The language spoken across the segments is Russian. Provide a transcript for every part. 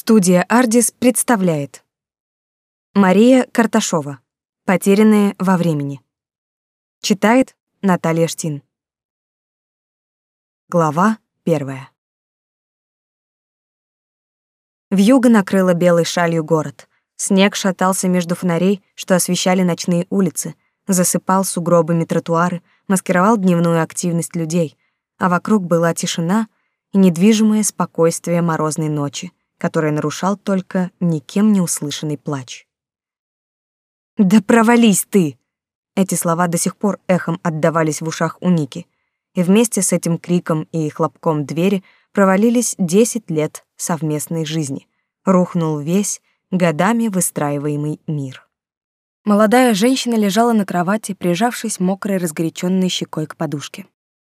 Студия «Ардис» представляет. Мария Карташова. «Потерянные во времени» Читает Наталья Штин. Глава первая. Вьюга накрыла белой шалью город. Снег шатался между фонарей, что освещали ночные улицы, засыпал сугробами тротуары, маскировал дневную активность людей, а вокруг была тишина и недвижимое спокойствие морозной ночи который нарушал только никем не услышанный плач. «Да провались ты!» Эти слова до сих пор эхом отдавались в ушах у Ники, и вместе с этим криком и хлопком двери провалились десять лет совместной жизни. Рухнул весь годами выстраиваемый мир. Молодая женщина лежала на кровати, прижавшись мокрой разгоряченной щекой к подушке.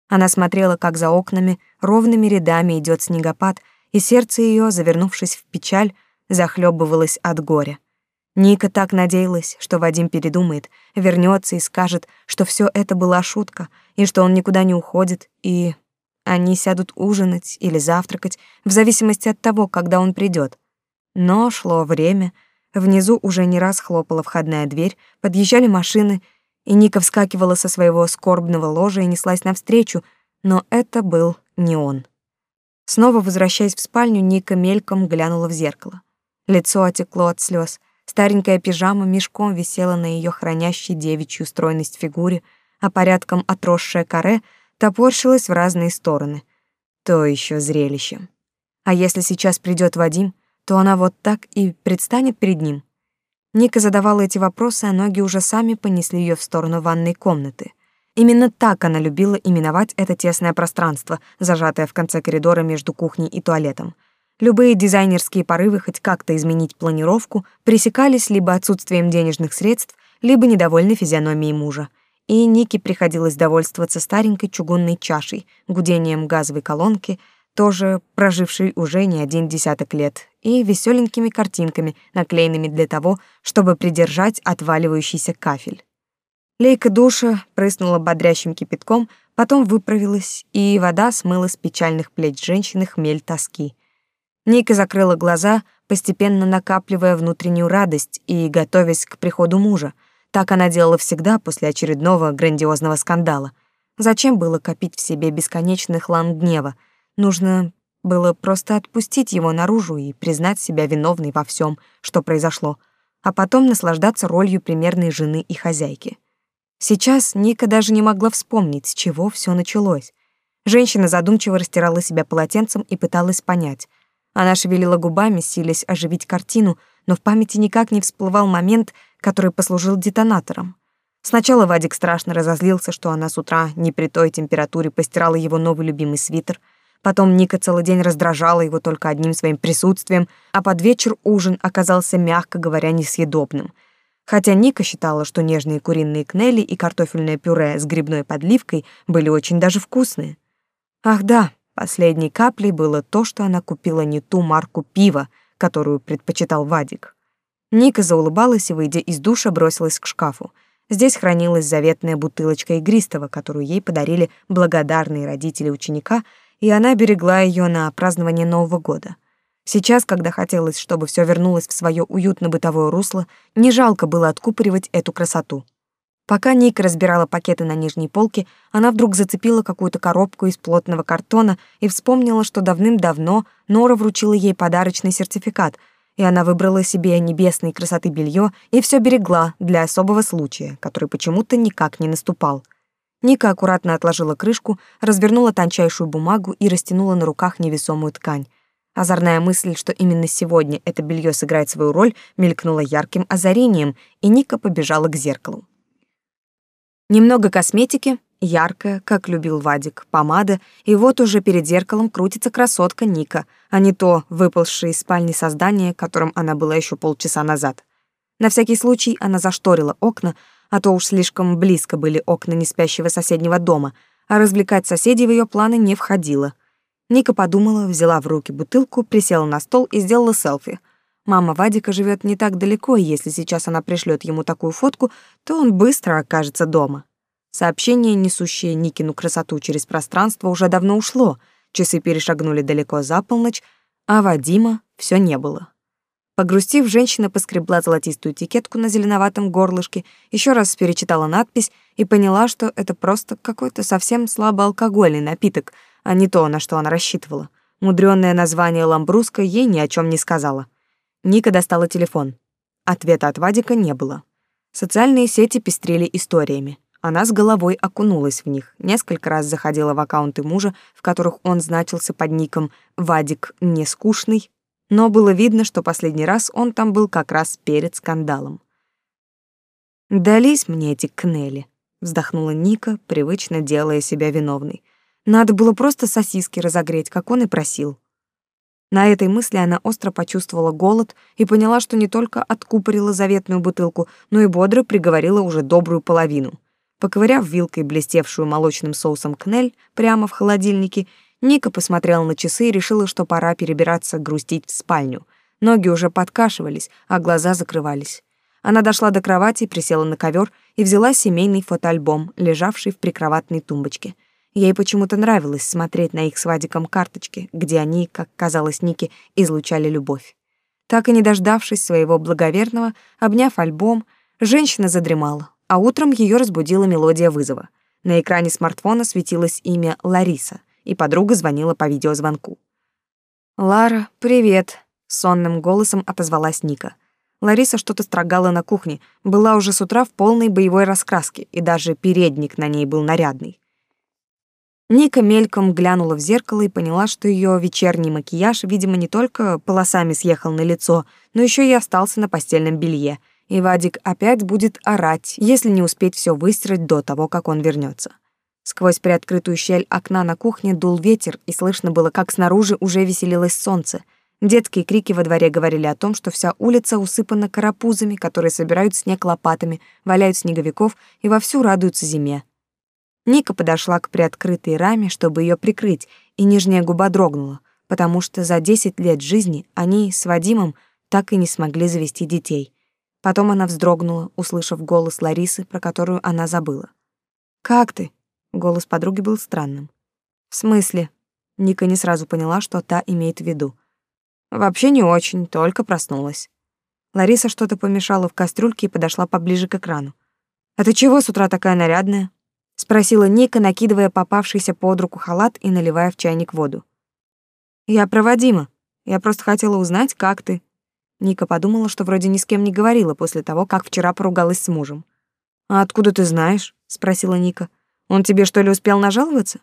Она смотрела, как за окнами ровными рядами идет снегопад, и сердце ее, завернувшись в печаль, захлебывалось от горя. Ника так надеялась, что Вадим передумает, вернется и скажет, что все это была шутка, и что он никуда не уходит, и они сядут ужинать или завтракать, в зависимости от того, когда он придет. Но шло время, внизу уже не раз хлопала входная дверь, подъезжали машины, и Ника вскакивала со своего скорбного ложа и неслась навстречу, но это был не он. Снова возвращаясь в спальню, Ника мельком глянула в зеркало. Лицо отекло от слез. Старенькая пижама мешком висела на ее хранящей девичью стройность фигуре, а порядком отросшая каре топорщилась в разные стороны. То еще зрелище. А если сейчас придет Вадим, то она вот так и предстанет перед ним. Ника задавала эти вопросы, а ноги уже сами понесли ее в сторону ванной комнаты — Именно так она любила именовать это тесное пространство, зажатое в конце коридора между кухней и туалетом. Любые дизайнерские порывы хоть как-то изменить планировку пресекались либо отсутствием денежных средств, либо недовольной физиономией мужа. И Нике приходилось довольствоваться старенькой чугунной чашей, гудением газовой колонки, тоже прожившей уже не один десяток лет, и веселенькими картинками, наклеенными для того, чтобы придержать отваливающийся кафель. Лейка душа прыснула бодрящим кипятком, потом выправилась, и вода смыла с печальных плеч женщины хмель тоски. Ника закрыла глаза, постепенно накапливая внутреннюю радость и готовясь к приходу мужа. Так она делала всегда после очередного грандиозного скандала. Зачем было копить в себе бесконечный хлам гнева? Нужно было просто отпустить его наружу и признать себя виновной во всем, что произошло, а потом наслаждаться ролью примерной жены и хозяйки. Сейчас Ника даже не могла вспомнить, с чего все началось. Женщина задумчиво растирала себя полотенцем и пыталась понять. Она шевелила губами, силясь оживить картину, но в памяти никак не всплывал момент, который послужил детонатором. Сначала Вадик страшно разозлился, что она с утра не при той температуре постирала его новый любимый свитер. Потом Ника целый день раздражала его только одним своим присутствием, а под вечер ужин оказался, мягко говоря, несъедобным — Хотя Ника считала, что нежные куриные кнели и картофельное пюре с грибной подливкой были очень даже вкусные. Ах да, последней каплей было то, что она купила не ту марку пива, которую предпочитал Вадик. Ника заулыбалась и, выйдя из душа, бросилась к шкафу. Здесь хранилась заветная бутылочка игристого, которую ей подарили благодарные родители ученика, и она берегла ее на празднование Нового года. Сейчас, когда хотелось, чтобы все вернулось в свое уютно-бытовое русло, не жалко было откупоривать эту красоту. Пока Ника разбирала пакеты на нижней полке, она вдруг зацепила какую-то коробку из плотного картона и вспомнила, что давным-давно Нора вручила ей подарочный сертификат, и она выбрала себе небесной красоты белье и все берегла для особого случая, который почему-то никак не наступал. Ника аккуратно отложила крышку, развернула тончайшую бумагу и растянула на руках невесомую ткань. Озорная мысль, что именно сегодня это белье сыграет свою роль, мелькнула ярким озарением, и Ника побежала к зеркалу. Немного косметики, яркая, как любил Вадик, помада, и вот уже перед зеркалом крутится красотка Ника, а не то выползшее из спальни создание, которым она была еще полчаса назад. На всякий случай она зашторила окна, а то уж слишком близко были окна неспящего соседнего дома, а развлекать соседей в ее планы не входило — Ника подумала, взяла в руки бутылку, присела на стол и сделала селфи. Мама Вадика живет не так далеко, и если сейчас она пришлет ему такую фотку, то он быстро окажется дома. Сообщение, несущее Никину красоту через пространство, уже давно ушло. Часы перешагнули далеко за полночь, а Вадима все не было. Погрустив, женщина поскребла золотистую этикетку на зеленоватом горлышке, еще раз перечитала надпись и поняла, что это просто какой-то совсем слабоалкогольный напиток, а не то, на что она рассчитывала. Мудрённое название ламбруска ей ни о чем не сказала. Ника достала телефон. Ответа от Вадика не было. Социальные сети пестрели историями. Она с головой окунулась в них, несколько раз заходила в аккаунты мужа, в которых он значился под ником «Вадик Нескучный», но было видно, что последний раз он там был как раз перед скандалом. «Дались мне эти кнели», — вздохнула Ника, привычно делая себя виновной. «Надо было просто сосиски разогреть, как он и просил». На этой мысли она остро почувствовала голод и поняла, что не только откупорила заветную бутылку, но и бодро приговорила уже добрую половину. Поковыряв вилкой блестевшую молочным соусом кнель прямо в холодильнике, Ника посмотрела на часы и решила, что пора перебираться грустить в спальню. Ноги уже подкашивались, а глаза закрывались. Она дошла до кровати, присела на ковер и взяла семейный фотоальбом, лежавший в прикроватной тумбочке. Ей почему-то нравилось смотреть на их с Вадиком карточки, где они, как казалось Нике, излучали любовь. Так и не дождавшись своего благоверного, обняв альбом, женщина задремала, а утром ее разбудила мелодия вызова. На экране смартфона светилось имя Лариса — и подруга звонила по видеозвонку. «Лара, привет», — сонным голосом отозвалась Ника. Лариса что-то строгала на кухне, была уже с утра в полной боевой раскраске, и даже передник на ней был нарядный. Ника мельком глянула в зеркало и поняла, что ее вечерний макияж, видимо, не только полосами съехал на лицо, но еще и остался на постельном белье, и Вадик опять будет орать, если не успеть все выстирать до того, как он вернется. Сквозь приоткрытую щель окна на кухне дул ветер, и слышно было, как снаружи уже веселилось солнце. Детские крики во дворе говорили о том, что вся улица усыпана карапузами, которые собирают снег лопатами, валяют снеговиков и вовсю радуются зиме. Ника подошла к приоткрытой раме, чтобы ее прикрыть, и нижняя губа дрогнула, потому что за 10 лет жизни они с Вадимом так и не смогли завести детей. Потом она вздрогнула, услышав голос Ларисы, про которую она забыла. «Как ты?» Голос подруги был странным. «В смысле?» Ника не сразу поняла, что та имеет в виду. «Вообще не очень, только проснулась». Лариса что-то помешала в кастрюльке и подошла поближе к экрану. «А ты чего с утра такая нарядная?» — спросила Ника, накидывая попавшийся под руку халат и наливая в чайник воду. «Я проводима. Я просто хотела узнать, как ты». Ника подумала, что вроде ни с кем не говорила после того, как вчера поругалась с мужем. «А откуда ты знаешь?» — спросила Ника. Он тебе что ли успел нажаловаться?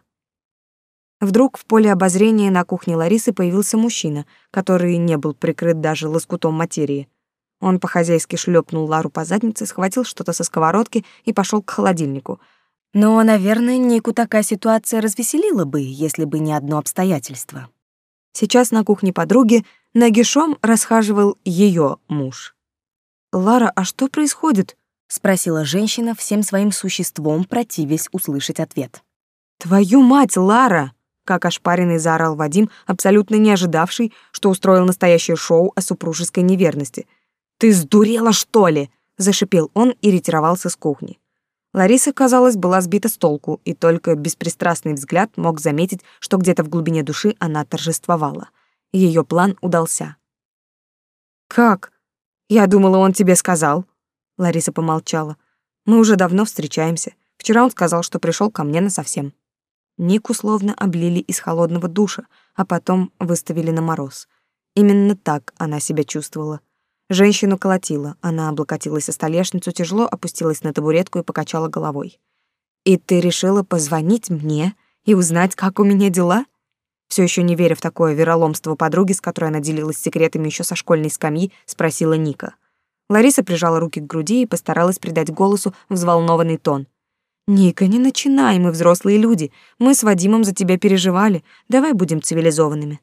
Вдруг в поле обозрения на кухне Ларисы появился мужчина, который не был прикрыт даже лоскутом материи. Он по-хозяйски шлепнул Лару по заднице, схватил что-то со сковородки и пошел к холодильнику. Но, наверное, Нику такая ситуация развеселила бы, если бы не одно обстоятельство. Сейчас на кухне подруги нагишом расхаживал ее муж. «Лара, а что происходит?» спросила женщина всем своим существом, противясь услышать ответ. Твою мать, Лара, как ошпаренный заорал Вадим, абсолютно не ожидавший, что устроил настоящее шоу о супружеской неверности. Ты сдурела, что ли? зашипел он и ретировался с кухни. Лариса, казалось, была сбита с толку, и только беспристрастный взгляд мог заметить, что где-то в глубине души она торжествовала. Ее план удался. «Как? Я думала, он тебе сказал», Лариса помолчала. Мы уже давно встречаемся. Вчера он сказал, что пришел ко мне насовсем. Ник условно облили из холодного душа, а потом выставили на мороз. Именно так она себя чувствовала. Женщину колотила, она облокотилась о столешницу, тяжело опустилась на табуретку и покачала головой. «И ты решила позвонить мне и узнать, как у меня дела?» Все еще не веря в такое вероломство подруги, с которой она делилась секретами еще со школьной скамьи, спросила Ника. Лариса прижала руки к груди и постаралась придать голосу взволнованный тон. «Ника, не начинай, мы взрослые люди. Мы с Вадимом за тебя переживали. Давай будем цивилизованными».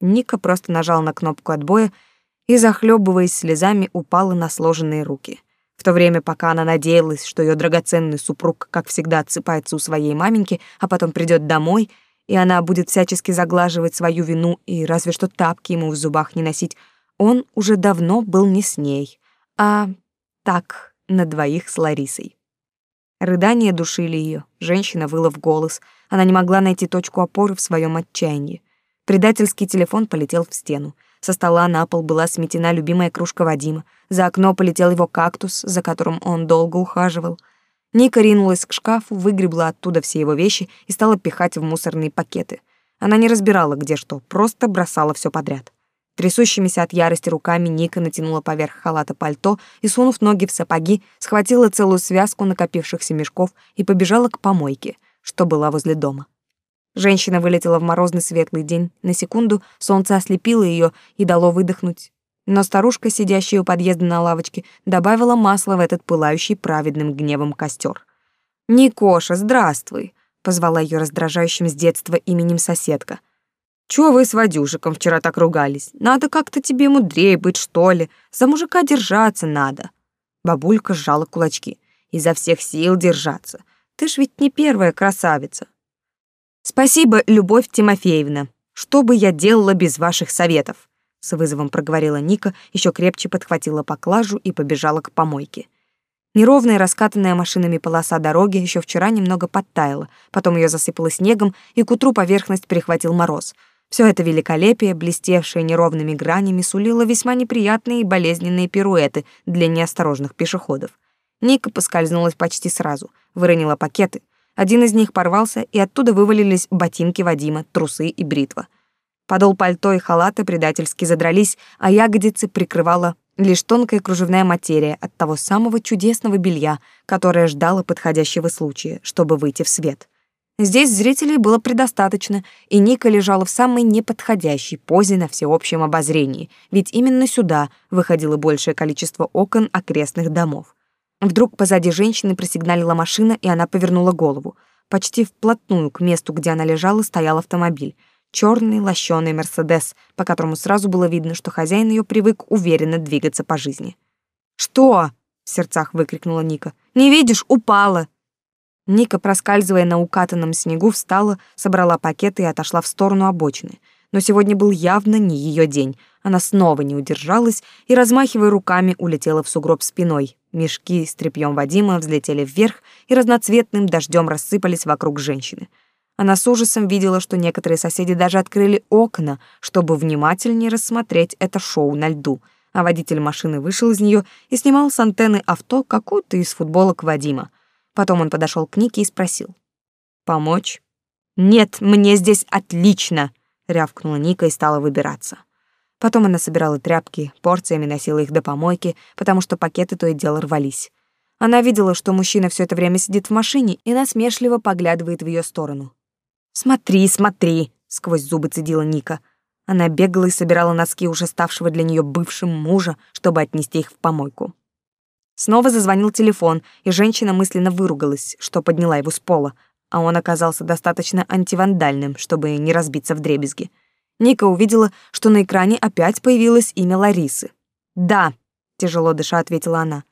Ника просто нажала на кнопку отбоя и, захлебываясь слезами, упала на сложенные руки. В то время, пока она надеялась, что ее драгоценный супруг, как всегда, отсыпается у своей маменьки, а потом придет домой, и она будет всячески заглаживать свою вину и разве что тапки ему в зубах не носить, он уже давно был не с ней, а так, на двоих с Ларисой. Рыдания душили ее, женщина выла в голос, она не могла найти точку опоры в своем отчаянии. Предательский телефон полетел в стену. Со стола на пол была сметена любимая кружка Вадима. За окно полетел его кактус, за которым он долго ухаживал. Ника ринулась к шкафу, выгребла оттуда все его вещи и стала пихать в мусорные пакеты. Она не разбирала, где что, просто бросала все подряд. Трясущимися от ярости руками Ника натянула поверх халата пальто и, сунув ноги в сапоги, схватила целую связку накопившихся мешков и побежала к помойке, что была возле дома. Женщина вылетела в морозный светлый день. На секунду солнце ослепило ее и дало выдохнуть. Но старушка, сидящая у подъезда на лавочке, добавила масла в этот пылающий праведным гневом костер. «Никоша, здравствуй!» — позвала ее раздражающим с детства именем соседка. «Чего вы с Вадюшиком вчера так ругались? Надо как-то тебе мудрее быть, что ли. За мужика держаться надо». Бабулька сжала кулачки. «Изо всех сил держаться. Ты ж ведь не первая красавица. Спасибо, Любовь Тимофеевна. Что бы я делала без ваших советов? С вызовом проговорила Ника, еще крепче подхватила поклажу и побежала к помойке. Неровная раскатанная машинами полоса дороги еще вчера немного подтаяла, потом ее засыпало снегом, и к утру поверхность перехватил мороз. Все это великолепие, блестевшее неровными гранями, сулило весьма неприятные и болезненные пируэты для неосторожных пешеходов. Ника поскользнулась почти сразу, выронила пакеты, один из них порвался, и оттуда вывалились ботинки Вадима, трусы и бритва. Подол пальто и халата предательски задрались, а ягодицы прикрывала лишь тонкая кружевная материя от того самого чудесного белья, которое ждало подходящего случая, чтобы выйти в свет. Здесь зрителей было предостаточно, и Ника лежала в самой неподходящей позе на всеобщем обозрении, ведь именно сюда выходило большее количество окон окрестных домов. Вдруг позади женщины просигналила машина, и она повернула голову. Почти вплотную к месту, где она лежала, стоял автомобиль. Черный лощеный Мерседес, по которому сразу было видно, что хозяин ее привык уверенно двигаться по жизни. «Что?» — в сердцах выкрикнула Ника. «Не видишь, упала!» Ника, проскальзывая на укатанном снегу, встала, собрала пакеты и отошла в сторону обочины. Но сегодня был явно не ее день. Она снова не удержалась и, размахивая руками, улетела в сугроб спиной, Мешки с тряпьем Вадима взлетели вверх и разноцветным дождем рассыпались вокруг женщины. Она с ужасом видела, что некоторые соседи даже открыли окна, чтобы внимательнее рассмотреть это шоу на льду, а водитель машины вышел из нее и снимал с антенны авто какую-то из футболок Вадима. Потом он подошел к Нике и спросил. «Помочь?» «Нет, мне здесь отлично!» — рявкнула Ника и стала выбираться. Потом она собирала тряпки, порциями носила их до помойки, потому что пакеты то и дело рвались. Она видела, что мужчина все это время сидит в машине и насмешливо поглядывает в ее сторону. «Смотри, смотри!» — сквозь зубы цедила Ника. Она бегала и собирала носки уже ставшего для нее бывшим мужа, чтобы отнести их в помойку. Снова зазвонил телефон, и женщина мысленно выругалась, что подняла его с пола, а он оказался достаточно антивандальным, чтобы не разбиться в дребезги. Ника увидела, что на экране опять появилось имя Ларисы. «Да», — тяжело дыша ответила она.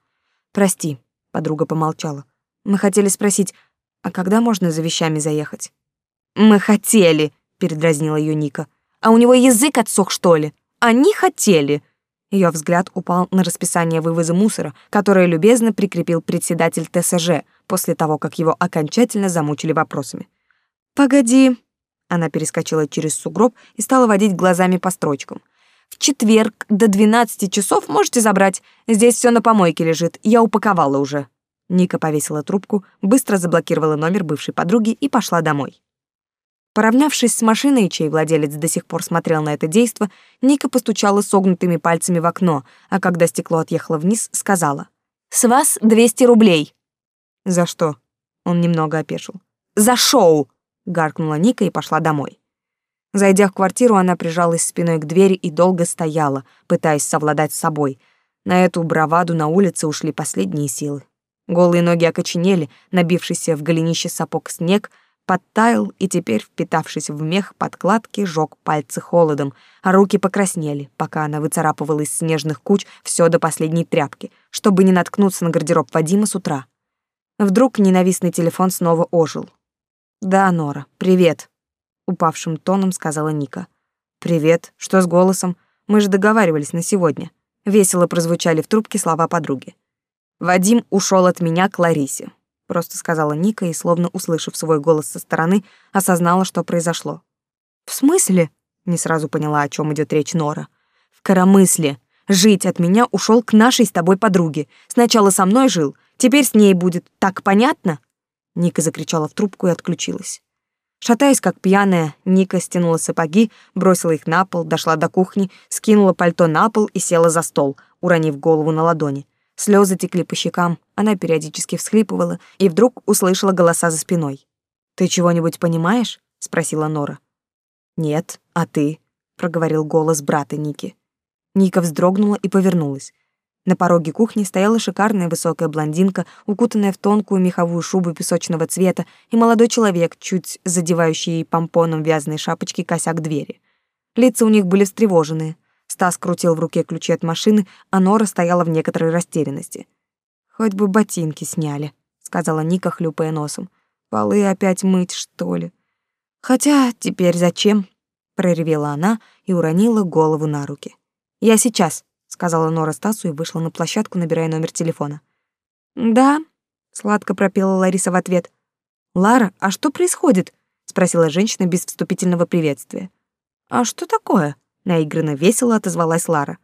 «Прости», — подруга помолчала. «Мы хотели спросить, а когда можно за вещами заехать?» «Мы хотели», — передразнила ее Ника. «А у него язык отсох, что ли? Они хотели». Ее взгляд упал на расписание вывоза мусора, которое любезно прикрепил председатель ТСЖ после того, как его окончательно замучили вопросами. «Погоди», она перескочила через сугроб и стала водить глазами по строчкам. В четверг до 12 часов можете забрать. Здесь все на помойке лежит. Я упаковала уже. Ника повесила трубку, быстро заблокировала номер бывшей подруги и пошла домой. Поравнявшись с машиной, чей владелец до сих пор смотрел на это действо, Ника постучала согнутыми пальцами в окно, а когда стекло отъехало вниз, сказала: "С вас 200 рублей". "За что?" Он немного опешил. "За шоу", гаркнула Ника и пошла домой. Зайдя в квартиру, она прижалась спиной к двери и долго стояла, пытаясь совладать с собой. На эту браваду на улице ушли последние силы. Голые ноги окоченели, набившийся в голенище сапог снег подтаял и теперь, впитавшись в мех подкладки, жёг пальцы холодом, а руки покраснели, пока она выцарапывала из снежных куч все до последней тряпки, чтобы не наткнуться на гардероб Вадима с утра. Вдруг ненавистный телефон снова ожил. «Да, Нора, привет», — упавшим тоном сказала Ника. «Привет. Что с голосом? Мы же договаривались на сегодня». Весело прозвучали в трубке слова подруги. «Вадим ушел от меня к Ларисе», — просто сказала Ника и, словно услышав свой голос со стороны, осознала, что произошло. «В смысле?» — не сразу поняла, о чем идет речь Нора. Коромыслие. Жить от меня ушел к нашей с тобой подруге. Сначала со мной жил, теперь с ней будет. Так понятно?» Ника закричала в трубку и отключилась. Шатаясь как пьяная, Ника стянула сапоги, бросила их на пол, дошла до кухни, скинула пальто на пол и села за стол, уронив голову на ладони. Слезы текли по щекам, она периодически всхлипывала и вдруг услышала голоса за спиной. «Ты чего-нибудь понимаешь?» — спросила Нора. «Нет, а ты?» — проговорил голос брата Ники. Ника вздрогнула и повернулась. На пороге кухни стояла шикарная высокая блондинка, укутанная в тонкую меховую шубу песочного цвета, и молодой человек, чуть задевающий помпоном вязаной шапочки косяк двери. Лица у них были встревоженные. Стас крутил в руке ключи от машины, а Нора стояла в некоторой растерянности. «Хоть бы ботинки сняли», — сказала Ника, хлюпая носом. «Полы опять мыть, что ли?» «Хотя теперь зачем?» — проревела она и уронила голову на руки. «Я сейчас», — сказала Нора Стасу и вышла на площадку, набирая номер телефона. «Да», — сладко пропела Лариса в ответ. «Лара, а что происходит?» — спросила женщина без вступительного приветствия. «А что такое?» — наигранно весело отозвалась Лара.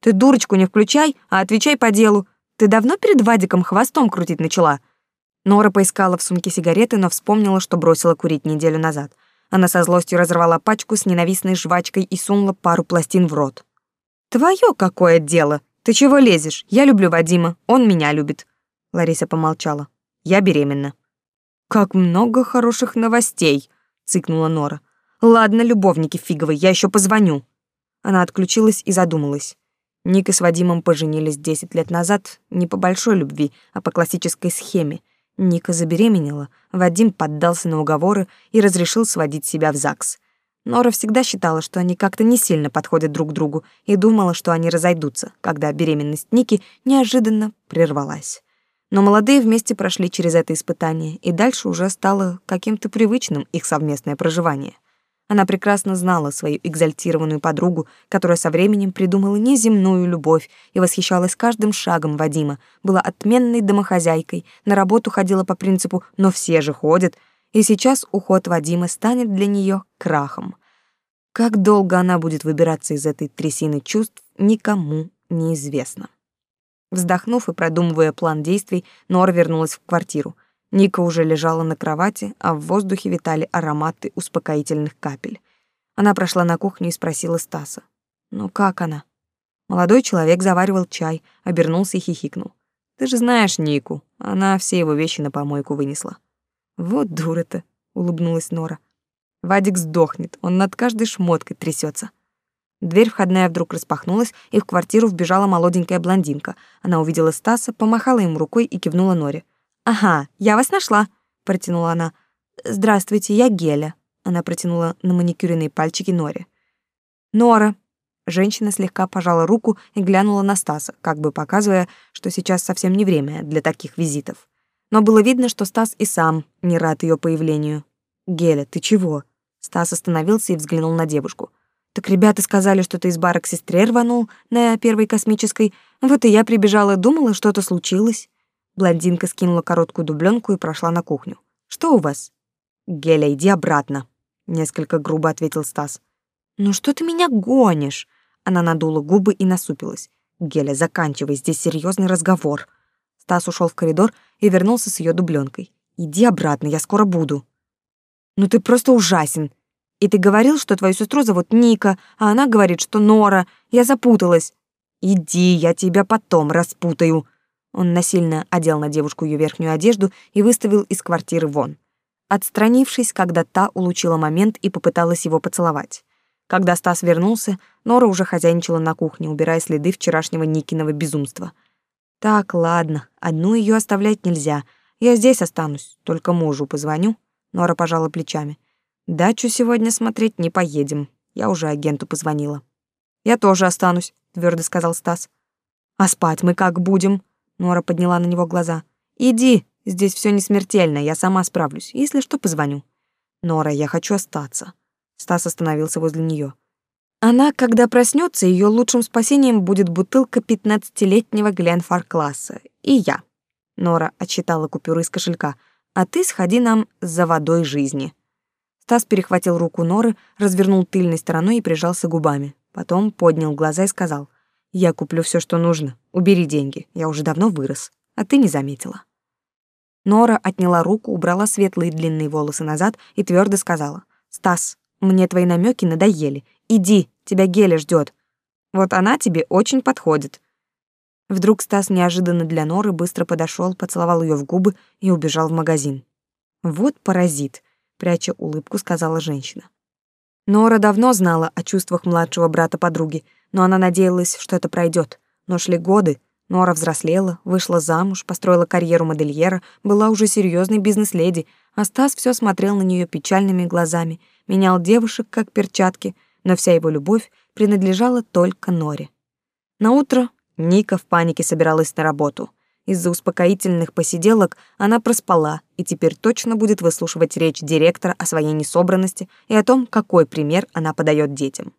«Ты дурочку не включай, а отвечай по делу. Ты давно перед Вадиком хвостом крутить начала?» Нора поискала в сумке сигареты, но вспомнила, что бросила курить неделю назад. Она со злостью разорвала пачку с ненавистной жвачкой и сунула пару пластин в рот. Твое какое дело? Ты чего лезешь? Я люблю Вадима, он меня любит. Лариса помолчала. Я беременна. Как много хороших новостей, цыкнула Нора. Ладно, любовники фиговые, я еще позвоню. Она отключилась и задумалась. Ника с Вадимом поженились 10 лет назад не по большой любви, а по классической схеме. Ника забеременела, Вадим поддался на уговоры и разрешил сводить себя в ЗАГС. Нора всегда считала, что они как-то не сильно подходят друг другу, и думала, что они разойдутся, когда беременность Ники неожиданно прервалась. Но молодые вместе прошли через это испытание, и дальше уже стало каким-то привычным их совместное проживание. Она прекрасно знала свою экзальтированную подругу, которая со временем придумала неземную любовь и восхищалась каждым шагом Вадима, была отменной домохозяйкой, на работу ходила по принципу «но все же ходят», и сейчас уход Вадима станет для нее крахом. Как долго она будет выбираться из этой трясины чувств, никому неизвестно. Вздохнув и продумывая план действий, Нора вернулась в квартиру. Ника уже лежала на кровати, а в воздухе витали ароматы успокоительных капель. Она прошла на кухню и спросила Стаса. «Ну как она?» Молодой человек заваривал чай, обернулся и хихикнул. «Ты же знаешь Нику, она все его вещи на помойку вынесла». Вот дура-то, улыбнулась Нора. Вадик сдохнет, он над каждой шмоткой трясется. Дверь входная вдруг распахнулась, и в квартиру вбежала молоденькая блондинка. Она увидела Стаса, помахала ему рукой и кивнула Норе. «Ага, я вас нашла», — протянула она. «Здравствуйте, я Геля», — она протянула на маникюренные пальчики Норе. «Нора». Женщина слегка пожала руку и глянула на Стаса, как бы показывая, что сейчас совсем не время для таких визитов но было видно, что Стас и сам не рад ее появлению. «Геля, ты чего?» Стас остановился и взглянул на девушку. «Так ребята сказали, что ты из бара к сестре рванул на первой космической. Вот и я прибежала, думала, что-то случилось». Блондинка скинула короткую дубленку и прошла на кухню. «Что у вас?» «Геля, иди обратно», — несколько грубо ответил Стас. «Ну что ты меня гонишь?» Она надула губы и насупилась. «Геля, заканчивай, здесь серьезный разговор». Стас ушел в коридор и вернулся с ее дубленкой. «Иди обратно, я скоро буду». «Ну ты просто ужасен. И ты говорил, что твою сестру зовут Ника, а она говорит, что Нора. Я запуталась». «Иди, я тебя потом распутаю». Он насильно одел на девушку ее верхнюю одежду и выставил из квартиры вон. Отстранившись, когда та улучила момент и попыталась его поцеловать. Когда Стас вернулся, Нора уже хозяйничала на кухне, убирая следы вчерашнего Никиного безумства — так, ладно, одну ее оставлять нельзя. Я здесь останусь, только мужу позвоню. Нора пожала плечами. Дачу сегодня смотреть не поедем. Я уже агенту позвонила. Я тоже останусь, твердо сказал Стас. А спать мы как будем? Нора подняла на него глаза. Иди, здесь все не смертельно, я сама справлюсь. Если что, позвоню. Нора, я хочу остаться. Стас остановился возле нее. Она, когда проснется, ее лучшим спасением будет бутылка пятнадцатилетнего Гленфар-класса. И я. Нора отчитала купюры из кошелька. А ты сходи нам за водой жизни. Стас перехватил руку Норы, развернул тыльной стороной и прижался губами. Потом поднял глаза и сказал, «Я куплю все, что нужно. Убери деньги. Я уже давно вырос, а ты не заметила». Нора отняла руку, убрала светлые длинные волосы назад и твердо сказала, «Стас, мне твои намеки надоели. Иди, тебя Геля ждет. Вот она тебе очень подходит. Вдруг Стас неожиданно для Норы быстро подошел, поцеловал ее в губы и убежал в магазин. Вот паразит, пряча улыбку, сказала женщина. Нора давно знала о чувствах младшего брата подруги, но она надеялась, что это пройдет. Но шли годы, Нора взрослела, вышла замуж, построила карьеру модельера, была уже серьезной бизнес-леди, а Стас все смотрел на нее печальными глазами, менял девушек как перчатки, но вся его любовь принадлежала только Норе. На утро Ника в панике собиралась на работу. Из-за успокоительных посиделок она проспала и теперь точно будет выслушивать речь директора о своей несобранности и о том, какой пример она подает детям.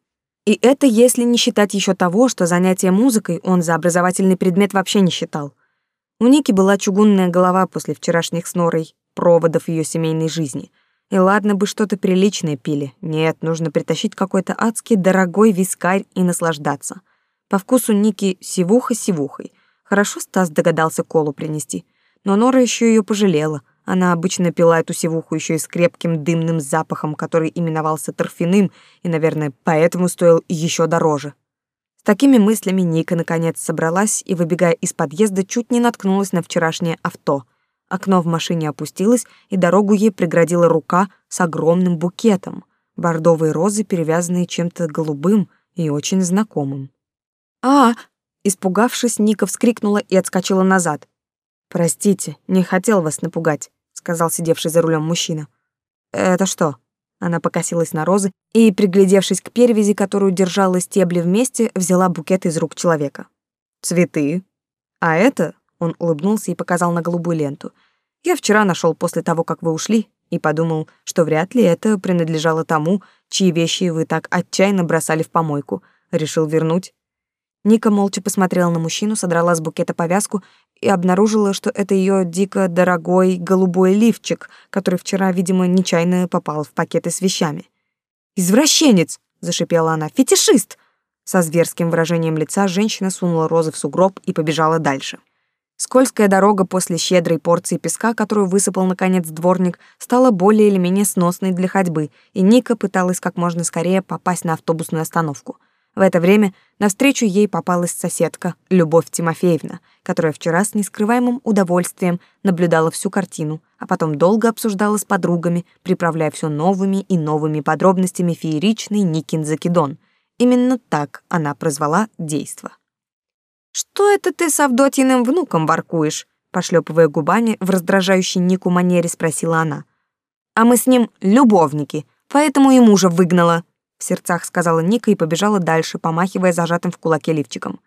И это если не считать еще того, что занятие музыкой он за образовательный предмет вообще не считал. У Ники была чугунная голова после вчерашних с Норой проводов ее семейной жизни — и ладно бы что-то приличное пили. Нет, нужно притащить какой-то адский дорогой вискарь и наслаждаться. По вкусу Ники сивуха сивухой. Хорошо Стас догадался колу принести. Но Нора еще ее пожалела. Она обычно пила эту сивуху еще и с крепким дымным запахом, который именовался торфяным, и, наверное, поэтому стоил еще дороже. С такими мыслями Ника наконец собралась и, выбегая из подъезда, чуть не наткнулась на вчерашнее авто — Окно в машине опустилось, и дорогу ей преградила рука с огромным букетом. Бордовые розы, перевязанные чем-то голубым и очень знакомым. «А!» — испугавшись, Ника вскрикнула и отскочила назад. «Простите, не хотел вас напугать», — сказал сидевший за рулем мужчина. «Это что?» Она покосилась на розы и, приглядевшись к перевязи, которую держала стебли вместе, взяла букет из рук человека. «Цветы. А это он улыбнулся и показал на голубую ленту. Я вчера нашел после того, как вы ушли, и подумал, что вряд ли это принадлежало тому, чьи вещи вы так отчаянно бросали в помойку. Решил вернуть. Ника молча посмотрела на мужчину, содрала с букета повязку и обнаружила, что это ее дико дорогой голубой лифчик, который вчера, видимо, нечаянно попал в пакеты с вещами. «Извращенец!» — зашипела она. «Фетишист!» Со зверским выражением лица женщина сунула розы в сугроб и побежала дальше. Скользкая дорога после щедрой порции песка, которую высыпал наконец дворник, стала более или менее сносной для ходьбы, и Ника пыталась как можно скорее попасть на автобусную остановку. В это время навстречу ей попалась соседка, Любовь Тимофеевна, которая вчера с нескрываемым удовольствием наблюдала всю картину, а потом долго обсуждала с подругами, приправляя все новыми и новыми подробностями фееричный Никин закидон. Именно так она прозвала действо. «Что это ты с Авдотьиным внуком воркуешь?» Пошлепывая губами, в раздражающей Нику манере спросила она. «А мы с ним любовники, поэтому и мужа выгнала», в сердцах сказала Ника и побежала дальше, помахивая зажатым в кулаке лифчиком.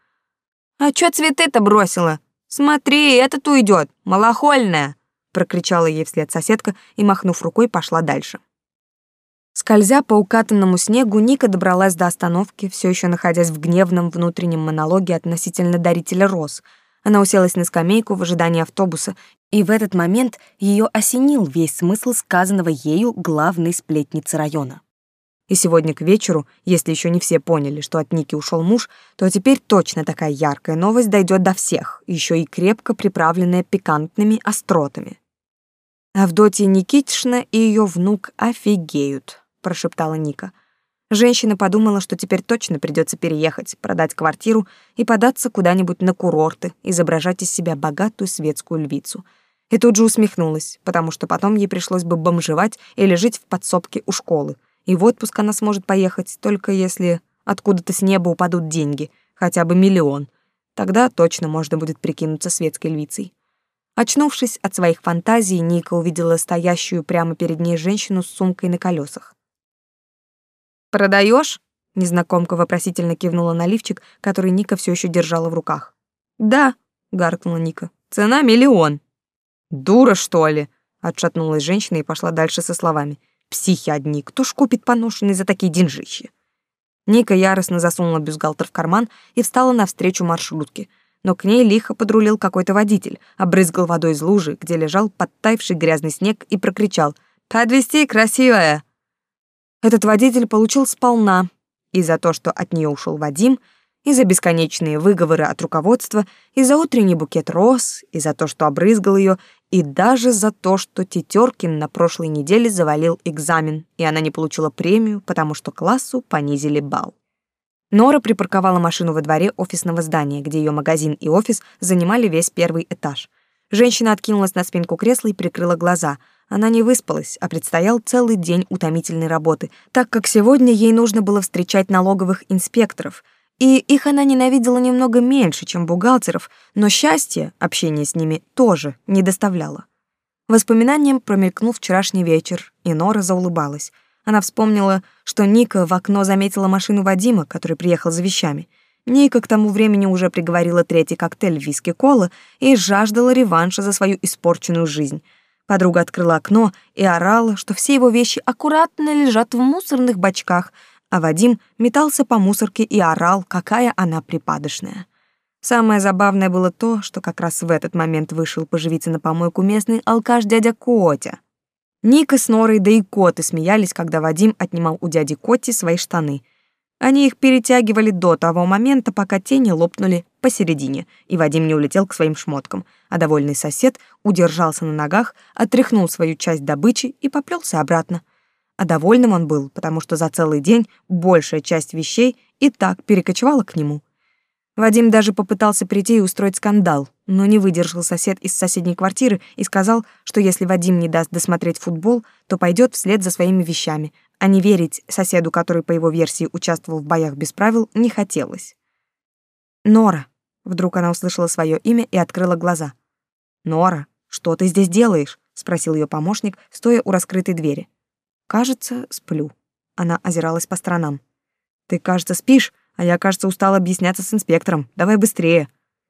«А чё цветы-то бросила? Смотри, этот уйдет, малохольная!» прокричала ей вслед соседка и, махнув рукой, пошла дальше. Скользя по укатанному снегу, Ника добралась до остановки, все еще находясь в гневном внутреннем монологе относительно дарителя роз. Она уселась на скамейку в ожидании автобуса, и в этот момент ее осенил весь смысл сказанного ею главной сплетницы района. И сегодня к вечеру, если еще не все поняли, что от Ники ушел муж, то теперь точно такая яркая новость дойдет до всех, еще и крепко приправленная пикантными остротами. Авдотья Никитишна и ее внук офигеют, прошептала Ника. Женщина подумала, что теперь точно придется переехать, продать квартиру и податься куда-нибудь на курорты, изображать из себя богатую светскую львицу. И тут же усмехнулась, потому что потом ей пришлось бы бомжевать или жить в подсобке у школы. И в отпуск она сможет поехать, только если откуда-то с неба упадут деньги, хотя бы миллион. Тогда точно можно будет прикинуться светской львицей. Очнувшись от своих фантазий, Ника увидела стоящую прямо перед ней женщину с сумкой на колесах. «Продаешь?» — незнакомка вопросительно кивнула на лифчик, который Ника все еще держала в руках. «Да», — гаркнула Ника, — «цена миллион». «Дура, что ли?» — отшатнулась женщина и пошла дальше со словами. «Психи одни, кто ж купит поношенные за такие деньжищи?» Ника яростно засунула бюстгальтер в карман и встала навстречу маршрутке — но к ней лихо подрулил какой-то водитель, обрызгал водой из лужи, где лежал подтаивший грязный снег, и прокричал «Подвезти, красивая!». Этот водитель получил сполна, И за то, что от нее ушел Вадим, и за бесконечные выговоры от руководства, и за утренний букет роз, и за то, что обрызгал ее, и даже за то, что Тетеркин на прошлой неделе завалил экзамен, и она не получила премию, потому что классу понизили балл. Нора припарковала машину во дворе офисного здания, где ее магазин и офис занимали весь первый этаж. Женщина откинулась на спинку кресла и прикрыла глаза. Она не выспалась, а предстоял целый день утомительной работы, так как сегодня ей нужно было встречать налоговых инспекторов. И их она ненавидела немного меньше, чем бухгалтеров, но счастье, общение с ними, тоже не доставляло. Воспоминанием промелькнул вчерашний вечер, и Нора заулыбалась — она вспомнила, что Ника в окно заметила машину Вадима, который приехал за вещами. Ника к тому времени уже приговорила третий коктейль виски-кола и жаждала реванша за свою испорченную жизнь. Подруга открыла окно и орала, что все его вещи аккуратно лежат в мусорных бачках, а Вадим метался по мусорке и орал, какая она припадочная. Самое забавное было то, что как раз в этот момент вышел поживиться на помойку местный алкаш дядя Котя — Ника с Норой, да и Коты смеялись, когда Вадим отнимал у дяди Коти свои штаны. Они их перетягивали до того момента, пока тени лопнули посередине, и Вадим не улетел к своим шмоткам, а довольный сосед удержался на ногах, отряхнул свою часть добычи и поплелся обратно. А довольным он был, потому что за целый день большая часть вещей и так перекочевала к нему — Вадим даже попытался прийти и устроить скандал, но не выдержал сосед из соседней квартиры и сказал, что если Вадим не даст досмотреть футбол, то пойдет вслед за своими вещами, а не верить соседу, который по его версии участвовал в боях без правил, не хотелось. «Нора», — вдруг она услышала свое имя и открыла глаза. «Нора, что ты здесь делаешь?» — спросил ее помощник, стоя у раскрытой двери. «Кажется, сплю». Она озиралась по сторонам. «Ты, кажется, спишь?» А я, кажется, устала объясняться с инспектором. Давай быстрее.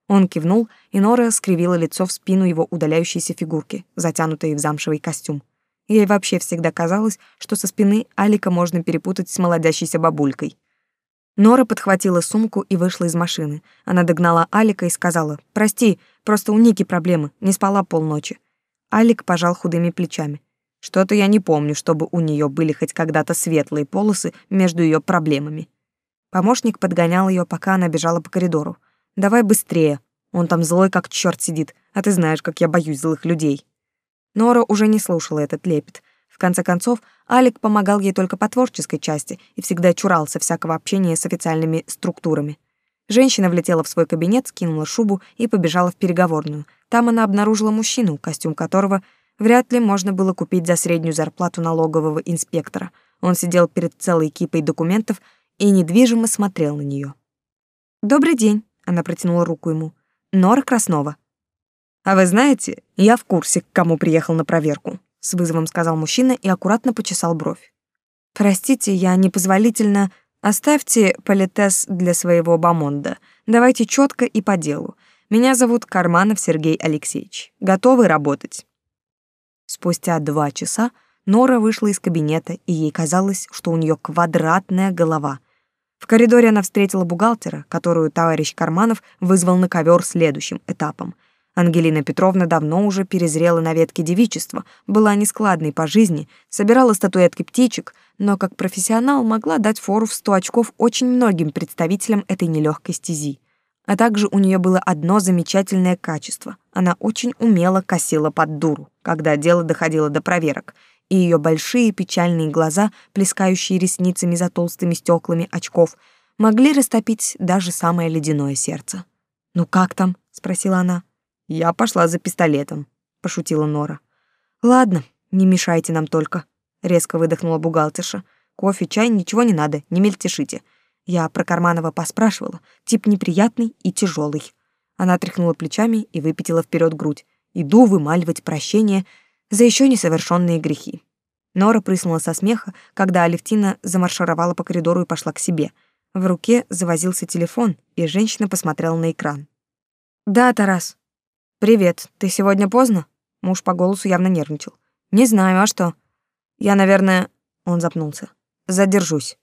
Он кивнул, и Нора скривила лицо в спину его удаляющейся фигурки, затянутой в замшевый костюм. Ей вообще всегда казалось, что со спины Алика можно перепутать с молодящейся бабулькой. Нора подхватила сумку и вышла из машины. Она догнала Алика и сказала, «Прости, просто у Ники проблемы, не спала полночи». Алик пожал худыми плечами. Что-то я не помню, чтобы у нее были хоть когда-то светлые полосы между ее проблемами. Помощник подгонял ее, пока она бежала по коридору. «Давай быстрее. Он там злой, как черт сидит, а ты знаешь, как я боюсь злых людей». Нора уже не слушала этот лепет. В конце концов, Алик помогал ей только по творческой части и всегда чурался всякого общения с официальными структурами. Женщина влетела в свой кабинет, скинула шубу и побежала в переговорную. Там она обнаружила мужчину, костюм которого вряд ли можно было купить за среднюю зарплату налогового инспектора. Он сидел перед целой кипой документов, и недвижимо смотрел на нее. «Добрый день», — она протянула руку ему. «Нора Краснова». «А вы знаете, я в курсе, к кому приехал на проверку», — с вызовом сказал мужчина и аккуратно почесал бровь. «Простите, я непозволительно... Оставьте политес для своего бомонда. Давайте четко и по делу. Меня зовут Карманов Сергей Алексеевич. Готовы работать?» Спустя два часа Нора вышла из кабинета, и ей казалось, что у нее квадратная голова — в коридоре она встретила бухгалтера, которую товарищ Карманов вызвал на ковер следующим этапом. Ангелина Петровна давно уже перезрела на ветке девичества, была нескладной по жизни, собирала статуэтки птичек, но как профессионал могла дать фору в сто очков очень многим представителям этой нелегкой стези. А также у нее было одно замечательное качество. Она очень умело косила под дуру, когда дело доходило до проверок — и ее большие печальные глаза, плескающие ресницами за толстыми стеклами очков, могли растопить даже самое ледяное сердце. «Ну как там?» — спросила она. «Я пошла за пистолетом», — пошутила Нора. «Ладно, не мешайте нам только», — резко выдохнула бухгалтерша. «Кофе, чай, ничего не надо, не мельтешите. Я про Карманова поспрашивала. Тип неприятный и тяжелый. Она тряхнула плечами и выпятила вперед грудь. «Иду вымаливать прощение за еще несовершенные грехи. Нора прыснула со смеха, когда Алевтина замаршировала по коридору и пошла к себе. В руке завозился телефон, и женщина посмотрела на экран. «Да, Тарас. Привет. Ты сегодня поздно?» Муж по голосу явно нервничал. «Не знаю, а что?» «Я, наверное...» Он запнулся. «Задержусь».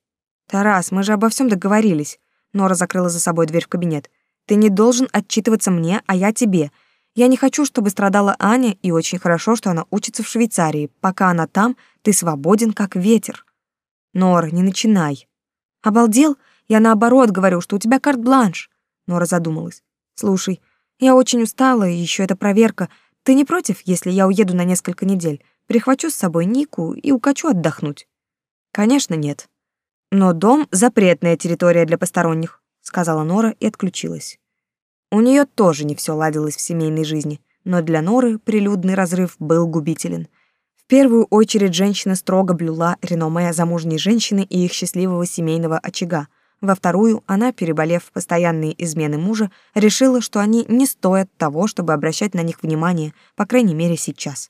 «Тарас, мы же обо всем договорились». Нора закрыла за собой дверь в кабинет. «Ты не должен отчитываться мне, а я тебе. Я не хочу, чтобы страдала Аня, и очень хорошо, что она учится в Швейцарии. Пока она там, ты свободен, как ветер. Нор, не начинай. Обалдел? Я наоборот говорю, что у тебя карт-бланш. Нора задумалась. Слушай, я очень устала, и еще эта проверка. Ты не против, если я уеду на несколько недель? Прихвачу с собой Нику и укачу отдохнуть. Конечно, нет. Но дом — запретная территория для посторонних, сказала Нора и отключилась. У нее тоже не все ладилось в семейной жизни, но для Норы прилюдный разрыв был губителен. В первую очередь женщина строго блюла реноме замужней женщины и их счастливого семейного очага. Во вторую она, переболев постоянные измены мужа, решила, что они не стоят того, чтобы обращать на них внимание, по крайней мере, сейчас.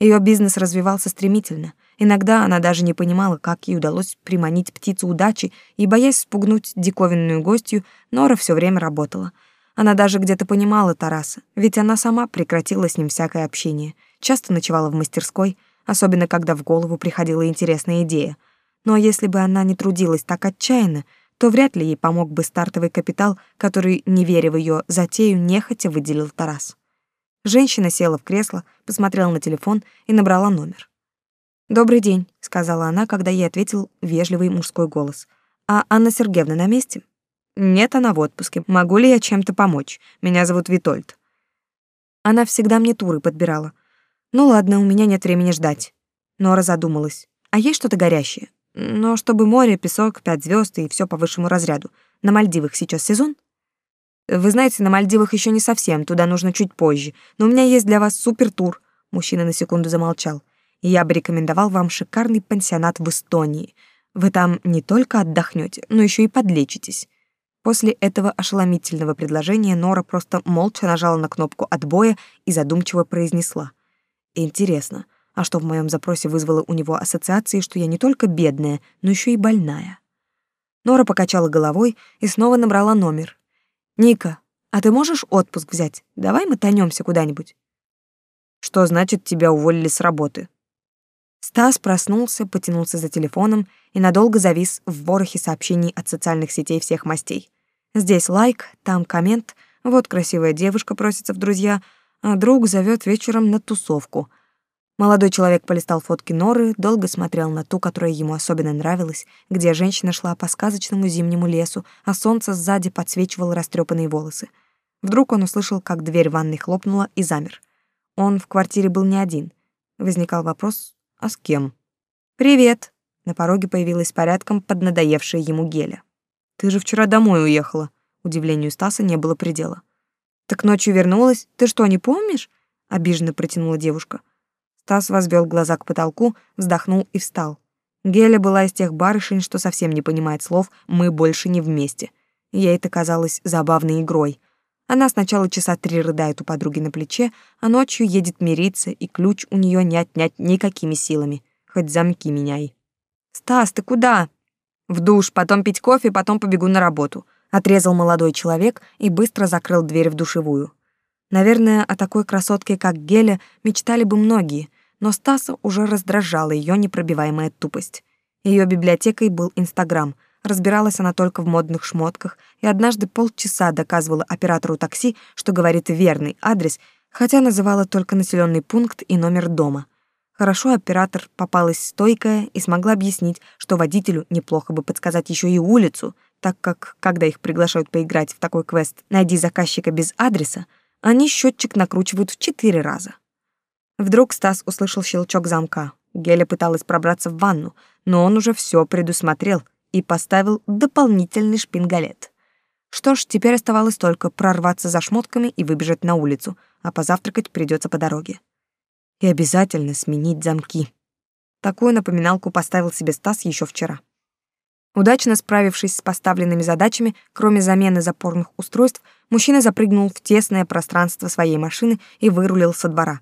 Ее бизнес развивался стремительно. Иногда она даже не понимала, как ей удалось приманить птицу удачи, и, боясь спугнуть диковинную гостью, Нора все время работала. Она даже где-то понимала Тараса, ведь она сама прекратила с ним всякое общение. Часто ночевала в мастерской, особенно когда в голову приходила интересная идея. Но если бы она не трудилась так отчаянно, то вряд ли ей помог бы стартовый капитал, который, не веря в ее затею, нехотя выделил Тарас. Женщина села в кресло, посмотрела на телефон и набрала номер. «Добрый день», — сказала она, когда ей ответил вежливый мужской голос. «А Анна Сергеевна на месте?» «Нет, она в отпуске. Могу ли я чем-то помочь? Меня зовут Витольд». Она всегда мне туры подбирала. «Ну ладно, у меня нет времени ждать». Нора задумалась. «А есть что-то горящее? Но чтобы море, песок, пять звезд и все по высшему разряду. На Мальдивах сейчас сезон? Вы знаете, на Мальдивах еще не совсем, туда нужно чуть позже. Но у меня есть для вас супер-тур. Мужчина на секунду замолчал. Я бы рекомендовал вам шикарный пансионат в Эстонии. Вы там не только отдохнете, но еще и подлечитесь. После этого ошеломительного предложения Нора просто молча нажала на кнопку отбоя и задумчиво произнесла: "Интересно, а что в моем запросе вызвало у него ассоциации, что я не только бедная, но еще и больная. Нора покачала головой и снова набрала номер. «Ника, а ты можешь отпуск взять? Давай мы тонемся куда-нибудь». «Что значит, тебя уволили с работы?» Стас проснулся, потянулся за телефоном и надолго завис в ворохе сообщений от социальных сетей всех мастей. Здесь лайк, там коммент, вот красивая девушка просится в друзья, а друг зовет вечером на тусовку — Молодой человек полистал фотки Норы, долго смотрел на ту, которая ему особенно нравилась, где женщина шла по сказочному зимнему лесу, а солнце сзади подсвечивало растрепанные волосы. Вдруг он услышал, как дверь ванной хлопнула и замер. Он в квартире был не один. Возникал вопрос, а с кем? «Привет!» На пороге появилась порядком поднадоевшая ему Геля. «Ты же вчера домой уехала». Удивлению Стаса не было предела. «Так ночью вернулась? Ты что, не помнишь?» Обиженно протянула девушка. Стас возвел глаза к потолку, вздохнул и встал. Геля была из тех барышень, что совсем не понимает слов «мы больше не вместе». Ей это казалось забавной игрой. Она сначала часа три рыдает у подруги на плече, а ночью едет мириться, и ключ у нее не отнять никакими силами. Хоть замки меняй. «Стас, ты куда?» «В душ, потом пить кофе, потом побегу на работу», — отрезал молодой человек и быстро закрыл дверь в душевую. Наверное, о такой красотке, как Геля, мечтали бы многие, но Стаса уже раздражала ее непробиваемая тупость. Ее библиотекой был Инстаграм. Разбиралась она только в модных шмотках и однажды полчаса доказывала оператору такси, что говорит верный адрес, хотя называла только населенный пункт и номер дома. Хорошо оператор попалась стойкая и смогла объяснить, что водителю неплохо бы подсказать еще и улицу, так как, когда их приглашают поиграть в такой квест «Найди заказчика без адреса», они счетчик накручивают в четыре раза. Вдруг Стас услышал щелчок замка. Геля пыталась пробраться в ванну, но он уже все предусмотрел и поставил дополнительный шпингалет. Что ж, теперь оставалось только прорваться за шмотками и выбежать на улицу, а позавтракать придется по дороге. И обязательно сменить замки. Такую напоминалку поставил себе Стас еще вчера. Удачно справившись с поставленными задачами, кроме замены запорных устройств, мужчина запрыгнул в тесное пространство своей машины и вырулил со двора.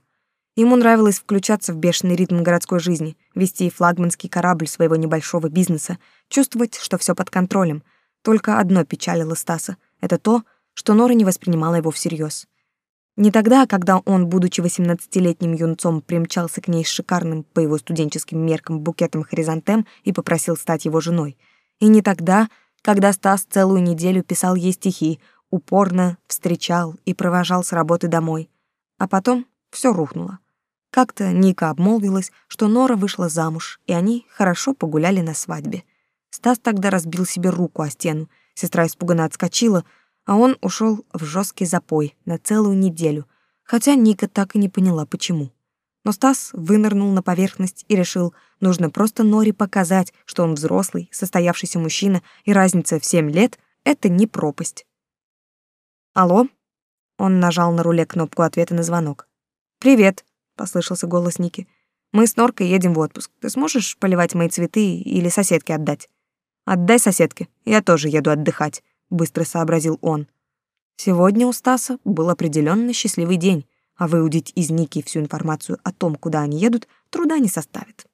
Ему нравилось включаться в бешеный ритм городской жизни, вести флагманский корабль своего небольшого бизнеса, чувствовать, что все под контролем. Только одно печалило Стаса — это то, что Нора не воспринимала его всерьез. Не тогда, когда он, будучи 18-летним юнцом, примчался к ней с шикарным, по его студенческим меркам, букетом хризантем и попросил стать его женой — и не тогда, когда Стас целую неделю писал ей стихи, упорно встречал и провожал с работы домой. А потом все рухнуло. Как-то Ника обмолвилась, что Нора вышла замуж, и они хорошо погуляли на свадьбе. Стас тогда разбил себе руку о стену. Сестра испуганно отскочила, а он ушел в жесткий запой на целую неделю, хотя Ника так и не поняла, почему. Но Стас вынырнул на поверхность и решил, нужно просто Норе показать, что он взрослый, состоявшийся мужчина, и разница в семь лет — это не пропасть. «Алло?» Он нажал на руле кнопку ответа на звонок. «Привет», — послышался голос Ники. «Мы с Норкой едем в отпуск. Ты сможешь поливать мои цветы или соседке отдать?» «Отдай соседке. Я тоже еду отдыхать», — быстро сообразил он. Сегодня у Стаса был определенно счастливый день а выудить из Ники всю информацию о том, куда они едут, труда не составит.